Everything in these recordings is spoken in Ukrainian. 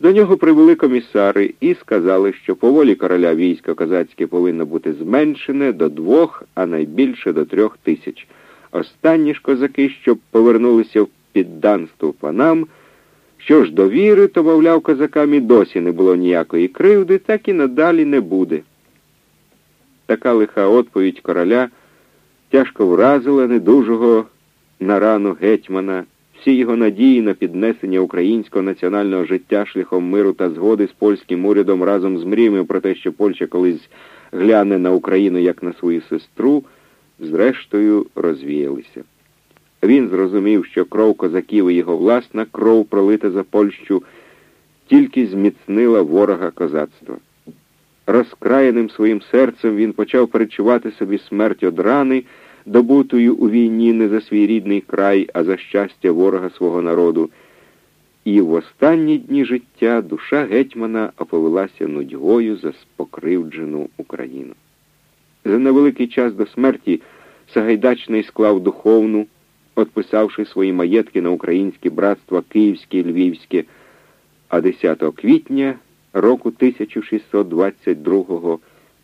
До нього привели комісари і сказали, що по волі короля військо козацьке повинно бути зменшене до двох, а найбільше до трьох тисяч. Останні ж козаки, щоб повернулися в підданство панам, що ж до віри, то, мовляв, козакам і досі не було ніякої кривди, так і надалі не буде. Така лиха відповідь короля тяжко вразила недужого на рану гетьмана. Всі його надії на піднесення українського національного життя шляхом миру та згоди з польським урядом разом з мріями про те, що Польща колись гляне на Україну як на свою сестру, зрештою розвіялися. Він зрозумів, що кров козаків і його власна кров, пролита за Польщу, тільки зміцнила ворога козацтва. Розкраєним своїм серцем він почав перечувати собі смерть од рани, добутою у війні не за свій рідний край, а за щастя ворога свого народу. І в останні дні життя душа гетьмана оповелася нудьгою за спокривджену Україну. За невеликий час до смерті Сагайдачний склав духовну, отписавши свої маєтки на українське братства Київське і Львівське, а 10 квітня року 1622-го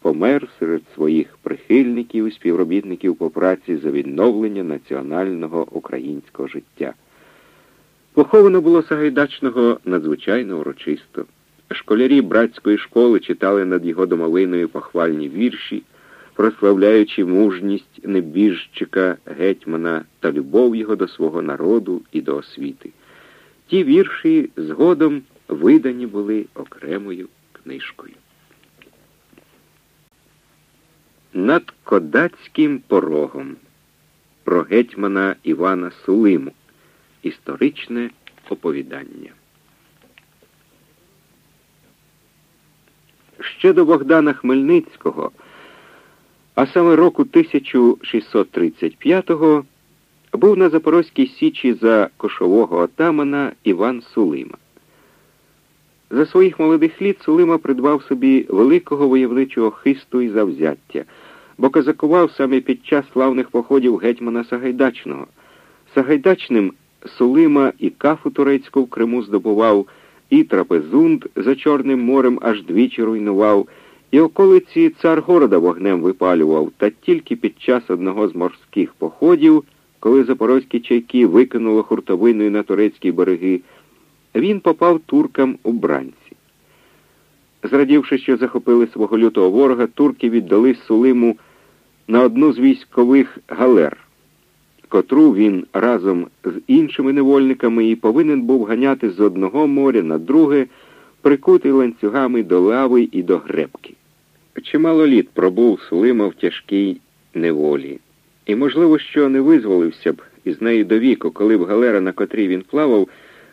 помер серед своїх прихильників і співробітників по праці за відновлення національного українського життя. Поховано було Сагайдачного надзвичайно урочисто. Школярі братської школи читали над його домовиною похвальні вірші, прославляючи мужність небіжчика гетьмана та любов його до свого народу і до освіти. Ті вірші згодом видані були окремою книжкою. Над кодацьким порогом про гетьмана Івана Сулиму. Історичне оповідання. Ще до Богдана Хмельницького, а саме року 1635-го, був на Запорозькій Січі за кошового отамана Іван Сулима. За своїх молодих літ Сулима придбав собі великого войовничого хисту і завзяття, бо казакував саме під час славних походів гетьмана Сагайдачного. Сагайдачним Сулима і кафу турецьку в Криму здобував, і трапезунд за Чорним морем аж двічі руйнував, і околиці цар города вогнем випалював, та тільки під час одного з морських походів, коли запорозькі чайки викинуло хуртовиною на турецькі береги, він попав туркам у бранці. Зрадівши, що захопили свого лютого ворога, турки віддали Сулиму на одну з військових галер, котру він разом з іншими невольниками і повинен був ганяти з одного моря на друге, прикутий ланцюгами до лави і до гребки. Чимало літ пробув Сулима в тяжкій неволі, і, можливо, що не визволився б із нею до віку, коли б галера, на котрій він плавав,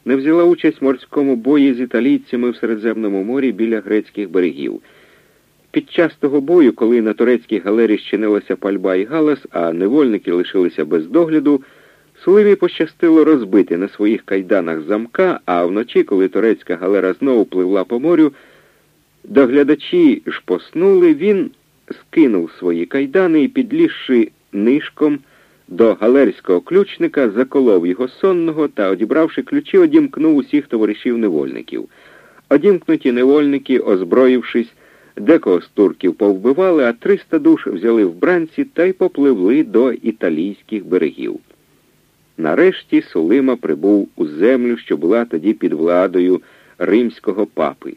не взяла участь в морському бої з італійцями в Середземному морі біля грецьких берегів. Під час того бою, коли на турецькій галері щинилася пальба і галас, а невольники лишилися без догляду, Сулимі пощастило розбити на своїх кайданах замка, а вночі, коли турецька галера знову пливла по морю, доглядачі ж поснули, він скинув свої кайдани і, підлізши нишком, до галерського ключника заколов його сонного та, одібравши ключі, одімкнув усіх товаришів невольників. Одімкнуті невольники, озброївшись, декого з турків повбивали, а триста душ взяли в бранці та й попливли до італійських берегів. Нарешті Сулима прибув у землю, що була тоді під владою римського папи,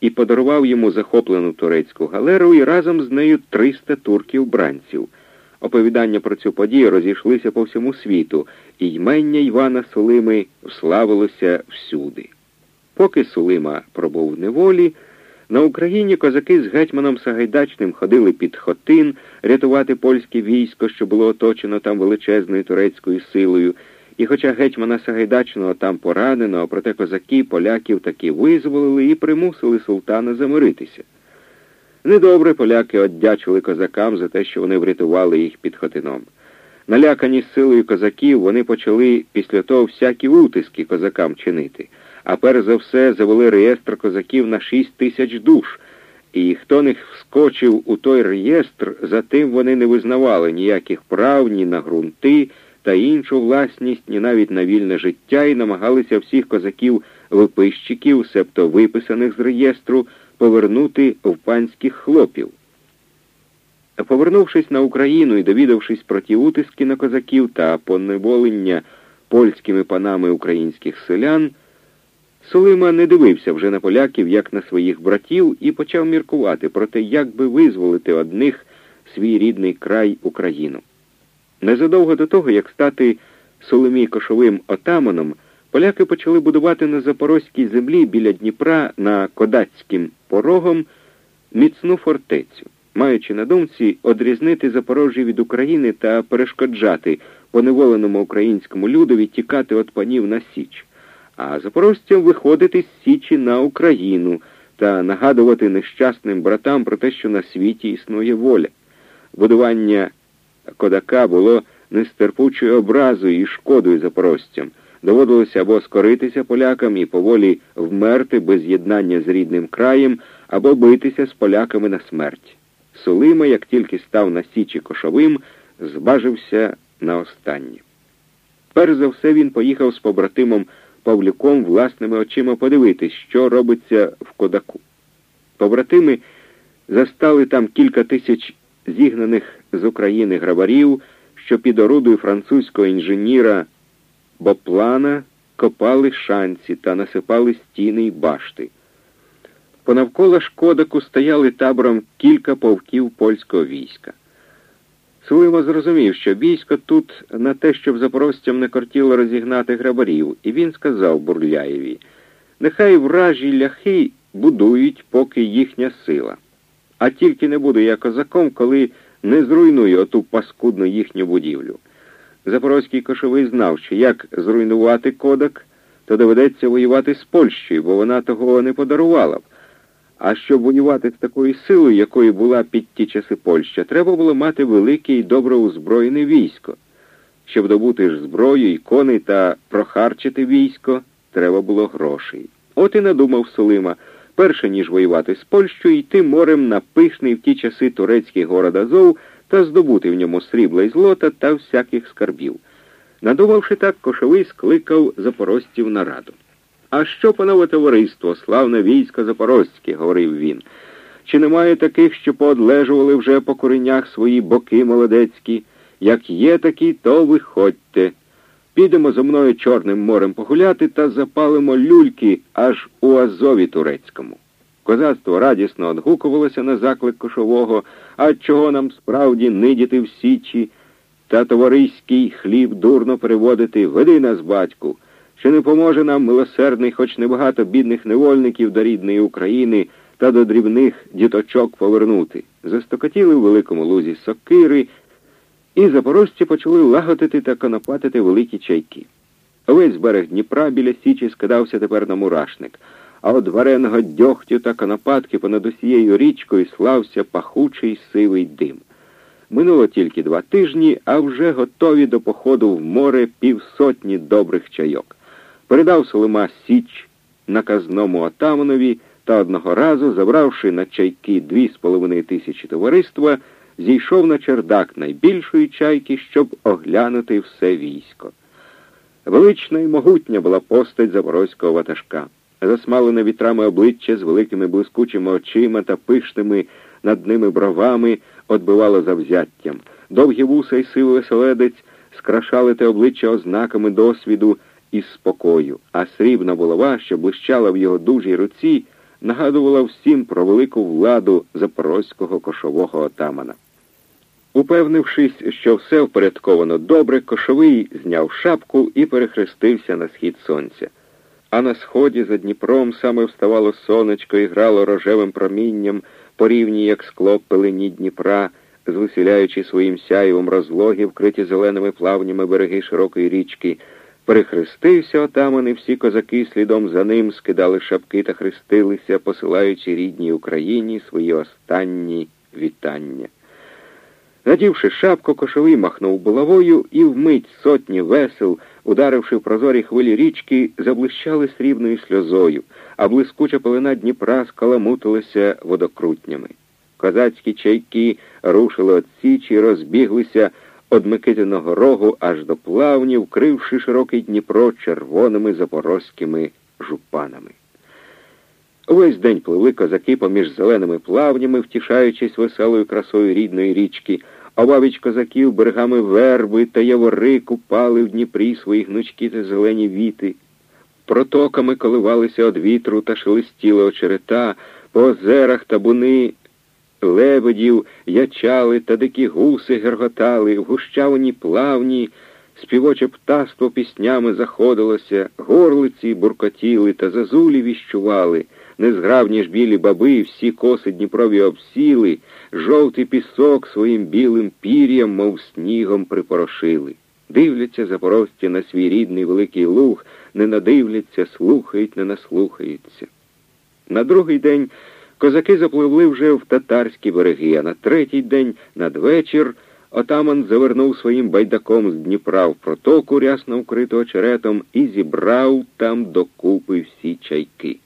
і подарував йому захоплену турецьку галеру і разом з нею триста турків-бранців. Оповідання про цю подію розійшлися по всьому світу, і ймення Івана Сулими вславилося всюди. Поки Сулима пробув в неволі, на Україні козаки з гетьманом Сагайдачним ходили під Хотин рятувати польське військо, що було оточено там величезною турецькою силою. І хоча гетьмана Сагайдачного там поранено, проте козаки поляків таки визволили і примусили султана замиритися. Недобре поляки оддячили козакам за те, що вони врятували їх під Хотином. Налякані силою козаків, вони почали після того всякі утиски козакам чинити, а перш за все завели реєстр козаків на шість тисяч душ, і хто не вскочив у той реєстр, за тим вони не визнавали ніяких прав, ні на ґрунти та іншу власність, ні навіть на вільне життя, і намагалися всіх козаків виписчиків, себто виписаних з реєстру, повернути в панських хлопів. Повернувшись на Україну і довідавшись про ті утиски на козаків та поневолення польськими панами українських селян, Сулима не дивився вже на поляків, як на своїх братів, і почав міркувати про те, як би визволити одних свій рідний край Україну. Незадовго до того, як стати Соломій Кошовим отаманом, поляки почали будувати на Запорозькій землі біля Дніпра на Кодацьким порогом міцну фортецю, маючи на думці одрізнити Запорожжя від України та перешкоджати поневоленому українському людові тікати від панів на Січ, а запорожцям виходити з Січі на Україну та нагадувати нещасним братам про те, що на світі існує воля. Будування Кодака було нестерпучою образою і шкодою запорожцям. Доводилося або скоритися полякам і поволі вмерти без єднання з рідним краєм, або битися з поляками на смерть. Сулима, як тільки став на Січі Кошовим, збажився на останнє. Перш за все він поїхав з побратимом Павлюком власними очима подивитись, що робиться в Кодаку. Побратими застали там кілька тисяч зігнаних з України грабарів, що під орудою французького інженіра Боплана копали шанці та насипали стіни й башти. Понавколо Шкодаку стояли табором кілька полків польського війська. Сулима зрозумів, що військо тут на те, щоб запорожцям не кортіло розігнати грабарів, і він сказав Бурляєві, нехай вражі ляхи будують, поки їхня сила. А тільки не буду я козаком, коли не зруйную оту паскудну їхню будівлю. Запорозький кошовий знав, що як зруйнувати кодак, то доведеться воювати з Польщею, бо вона того не подарувала б. А щоб воювати з такою силою, якою була під ті часи Польща, треба було мати велике і добре озброєне військо. Щоб добути ж зброю і коней та прохарчити військо, треба було грошей. От і надумав Солима, перше ніж воювати з Польщею, йти морем на пишний в ті часи турецький город Азов та здобути в ньому срібла й злота та всяких скарбів. Надумавши так, кошовий скликав запорожців на раду. А що, панове товариство, славне військо запорозьке, говорив він. Чи немає таких, що поодлежували вже по коренях свої боки молодецькі? Як є такі, то виходьте. Підемо зо мною Чорним морем погуляти та запалимо люльки аж у Азові турецькому. Козацтво радісно одгукувалося на заклик кошового, а чого нам справді нидіти в січі, та товариський хліб дурно переводити, веди нас, батьку. Чи не поможе нам милосердний, хоч небагато бідних невольників до рідної України та до дрібних діточок повернути? Застокотіли в великому лузі сокири, і запорожці почали лаготити та конопатити великі чайки. Увесь берег Дніпра біля Січі скидався тепер на мурашник, а от вареного дьогтю та конопатки понад усією річкою слався пахучий сивий дим. Минуло тільки два тижні, а вже готові до походу в море півсотні добрих чайок передав Солима Січ наказному отаманові та одного разу, забравши на чайки дві з половиною тисячі товариства, зійшов на чердак найбільшої чайки, щоб оглянути все військо. Велична і могутня була постать запорозького ватажка, засмалене вітрами обличчя з великими блискучими очима та пишними над ними бровами отбивало завзяттям. Довгі вуса й сивий оселедець скрашали те обличчя ознаками досвіду і спокою, а срібна булава, що блищала в його дужій руці, нагадувала всім про велику владу запорозького кошового отамана. Упевнившись, що все впорядковано добре, кошовий зняв шапку і перехрестився на схід сонця. А на сході за Дніпром саме вставало сонечко і грало рожевим промінням, порівні, як скло пелені Дніпра, звеселяючи своїм сяєвом розлоги, вкриті зеленими плавнями береги широкої річки. Перехрестився отаман, і всі козаки слідом за ним скидали шапки та хрестилися, посилаючи рідній Україні свої останні вітання. Надівши шапку, кошовий махнув булавою, і вмить сотні весел, ударивши в прозорі хвилі річки, заблищали срібною сльозою, а блискуча пелена Дніпра скаламутилася водокрутнями. Козацькі чайки рушили от січі, розбіглися од Микитиного рогу аж до плавні, вкривши широкий Дніпро червоними запорозькими жупанами. Увесь день пливли козаки поміж зеленими плавнями, втішаючись веселою красою рідної річки, Обабіч козаків берегами верби та явори купали в Дніпрі свої гнучки та зелені віти. Протоками коливалися од вітру та шелестіли очерета, по озерах табуни лебедів, ячали та дикі гуси герготали, в гущавині плавні, співоче птаство піснями заходилося, горлиці буркотіли та зазулі віщували, незгравні ж білі баби, всі коси Дніпрові обсіли, жовтий пісок своїм білим пір'ям, мов снігом, припорошили. Дивляться запорожці на свій рідний великий луг, не надивляться, слухають, не наслухаються. На другий день козаки запливли вже в татарські береги, а на третій день надвечір отаман завернув своїм байдаком з Дніпра в протоку, рясно вкритого черетом, і зібрав там докупи всі чайки.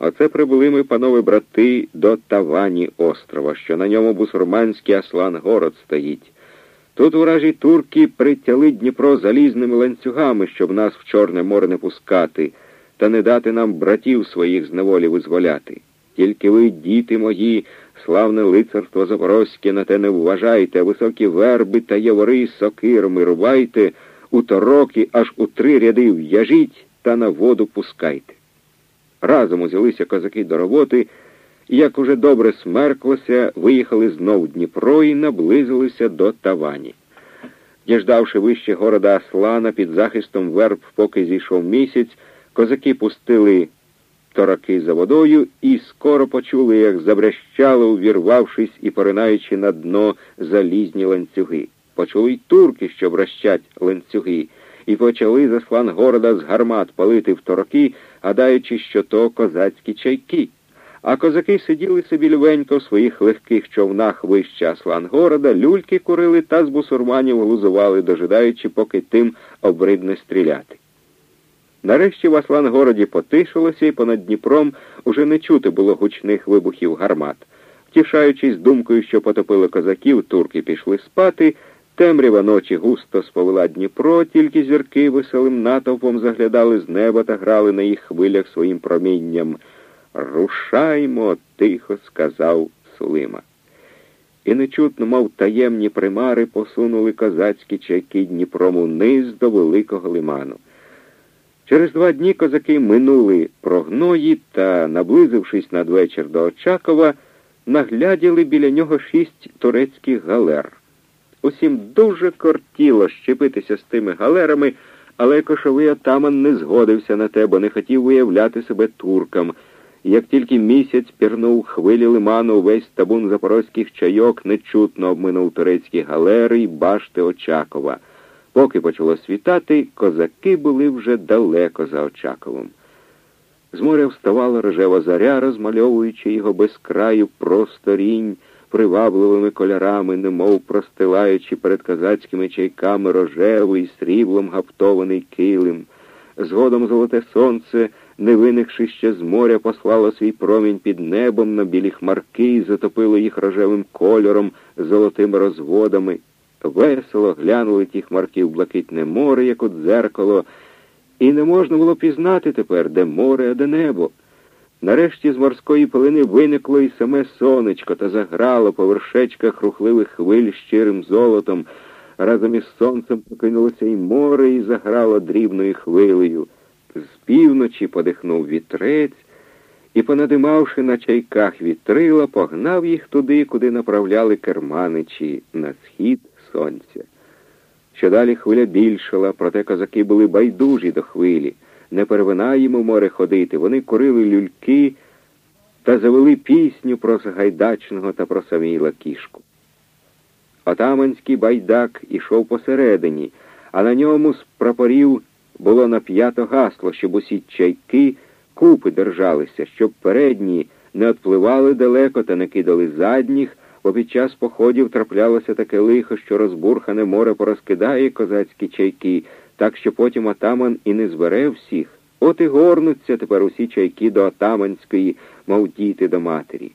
Оце прибули ми, панове брати, до Тавані острова, що на ньому бусурманський Аслан город стоїть. Тут уражі турки притяли Дніпро залізними ланцюгами, щоб нас в Чорне море не пускати, та не дати нам братів своїх з неволі визволяти. Тільки ви, діти мої, славне лицарство запорозьке, на те не вважайте, високі верби та явори сокирами рубайте, у тороки аж у три ряди в'яжіть та на воду пускайте. Разом узялися козаки до роботи, і, як уже добре смерклося, виїхали знов Дніпро і наблизилися до Тавані. Діждавши вище города Аслана під захистом верб, поки зійшов місяць, козаки пустили тораки за водою і скоро почули, як забрящали, увірвавшись і поринаючи на дно залізні ланцюги. Почули й турки, що бращать ланцюги, і почали заслан города з гармат палити в тороки, гадаючи, що то козацькі чайки. А козаки сиділи собі львенько в своїх легких човнах вище Аслангорода, люльки курили та з бусурманів глузували, дожидаючи, поки тим обридне стріляти. Нарешті в Аслангороді потишилося, і понад Дніпром уже не чути було гучних вибухів гармат. Втішаючись думкою, що потопили козаків, турки пішли спати, темрява ночі густо сповела Дніпро, тільки зірки веселим натовпом заглядали з неба та грали на їх хвилях своїм промінням. Рушаймо, тихо сказав Сулима. І нечутно, мов таємні примари, посунули козацькі чайки Дніпром униз до великого лиману. Через два дні козаки минули прогної та, наблизившись надвечір до Очакова, нагляділи біля нього шість турецьких галер. Усім дуже кортіло щепитися з тими галерами, але кошовий отаман не згодився на те, бо не хотів виявляти себе туркам. Як тільки місяць пірнув хвилі лиману, весь табун запорозьких чайок нечутно обминув турецькі галери й башти Очакова. Поки почало світати, козаки були вже далеко за Очаковом. З моря вставала рожева заря, розмальовуючи його без краю просторінь, привабливими кольорами, немов простилаючи перед козацькими чайками рожевий, сріблом гаптований килим. Згодом золоте сонце, не виникши ще з моря, послало свій промінь під небом на білі хмарки і затопило їх рожевим кольором, золотими розводами. Весело глянули ті хмарки в блакитне море, як от дзеркало, і не можна було пізнати тепер, де море, а де небо. Нарешті з морської пилини виникло і саме сонечко та заграло по вершечках рухливих хвиль щирим золотом. Разом із сонцем покинулося і море, і заграло дрібною хвилею. З півночі подихнув вітрець і, понадимавши на чайках вітрила, погнав їх туди, куди направляли керманичі на схід сонця. Що далі хвиля більшала, проте козаки були байдужі до хвилі, не перевина їм у море ходити. Вони курили люльки та завели пісню про Сагайдачного та про Саміла кішку. Отаманський байдак ішов посередині, а на ньому з прапорів було нап'ято гасло, щоб усі чайки купи держалися, щоб передні не отпливали далеко та не кидали задніх бо під час походів траплялося таке лихо, що розбурхане море порозкидає козацькі чайки, так що потім отаман і не збере всіх. От і горнуться тепер усі чайки до отаманської, мов діти до матері.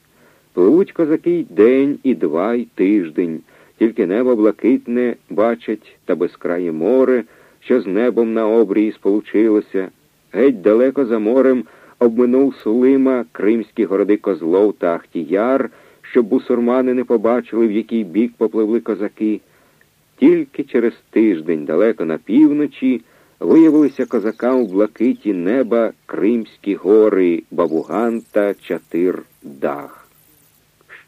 Пливуть козаки й день, і два, і тиждень, тільки небо блакитне бачать та безкрає море, що з небом на обрії сполучилося, Геть далеко за морем обминув Сулима кримські городи Козлов та Ахтіяр, щоб бусурмани не побачили, в який бік попливли козаки. Тільки через тиждень, далеко на півночі, виявилися козакам в блакиті неба Кримські гори, Бабуган та Чатир Дах.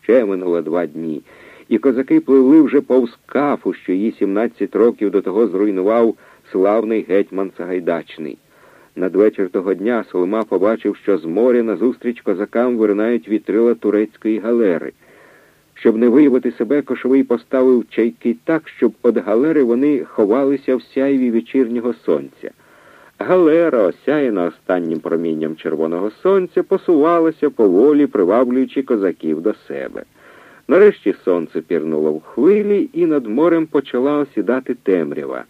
Ще минуло два дні, і козаки пливли вже повз кафу, що її 17 років до того зруйнував славний гетьман Сагайдачний. Надвечір того дня Солома побачив, що з моря назустріч козакам виринають вітрила турецької галери. Щоб не виявити себе, кошовий поставив чайки так, щоб від галери вони ховалися в сяйві вечірнього сонця. Галера, осяяна останнім промінням червоного сонця, посувалася поволі, приваблюючи козаків до себе. Нарешті сонце пірнуло в хвилі, і над морем почала осідати темрява.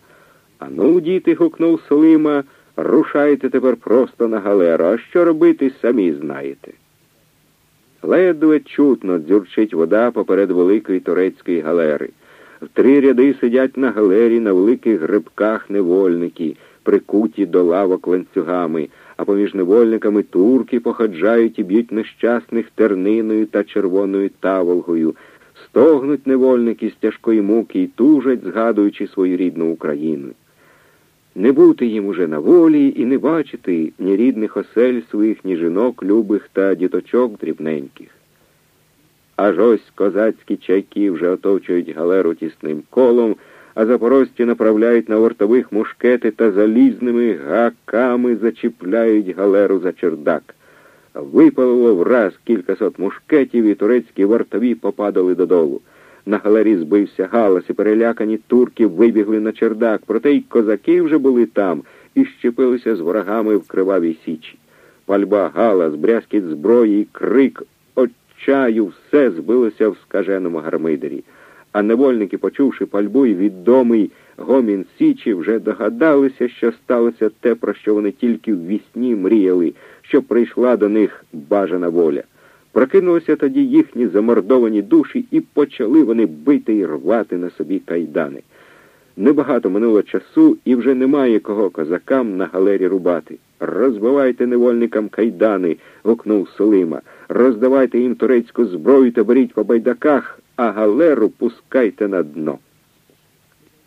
Ану, діти, гукнув Солима, рушайте тепер просто на галеру, а що робити, самі знаєте. Ледве чутно дзюрчить вода поперед великої турецької галери. В три ряди сидять на галері на великих грибках невольники, прикуті до лавок ланцюгами, а поміж невольниками турки походжають і б'ють нещасних терниною та червоною таволгою, стогнуть невольники з тяжкої муки і тужать, згадуючи свою рідну Україну. Не бути їм уже на волі і не бачити ні рідних осель своїх, ні жінок, любих та діточок дрібненьких. Аж ось козацькі чайки вже оточують галеру тісним колом, а запорожці направляють на вартових мушкети та залізними гаками зачіпляють галеру за чердак. Випалило враз кількасот мушкетів, і турецькі вартові попадали додолу. На галері збився галас, і перелякані турки вибігли на чердак, проте й козаки вже були там і щепилися з ворогами в кривавій січі. Пальба, галас, брязкіт зброї, крик отчаю, все збилося в скаженому гармидері. А невольники, почувши пальбу і відомий гомін Січі, вже догадалися, що сталося те, про що вони тільки в вісні мріяли, що прийшла до них бажана воля. Прокинулися тоді їхні замордовані душі, і почали вони бити і рвати на собі кайдани. Небагато минуло часу, і вже немає кого козакам на галері рубати. Розбивайте невольникам кайдани, гукнув Солима. Роздавайте їм турецьку зброю та беріть по байдаках, а галеру пускайте на дно.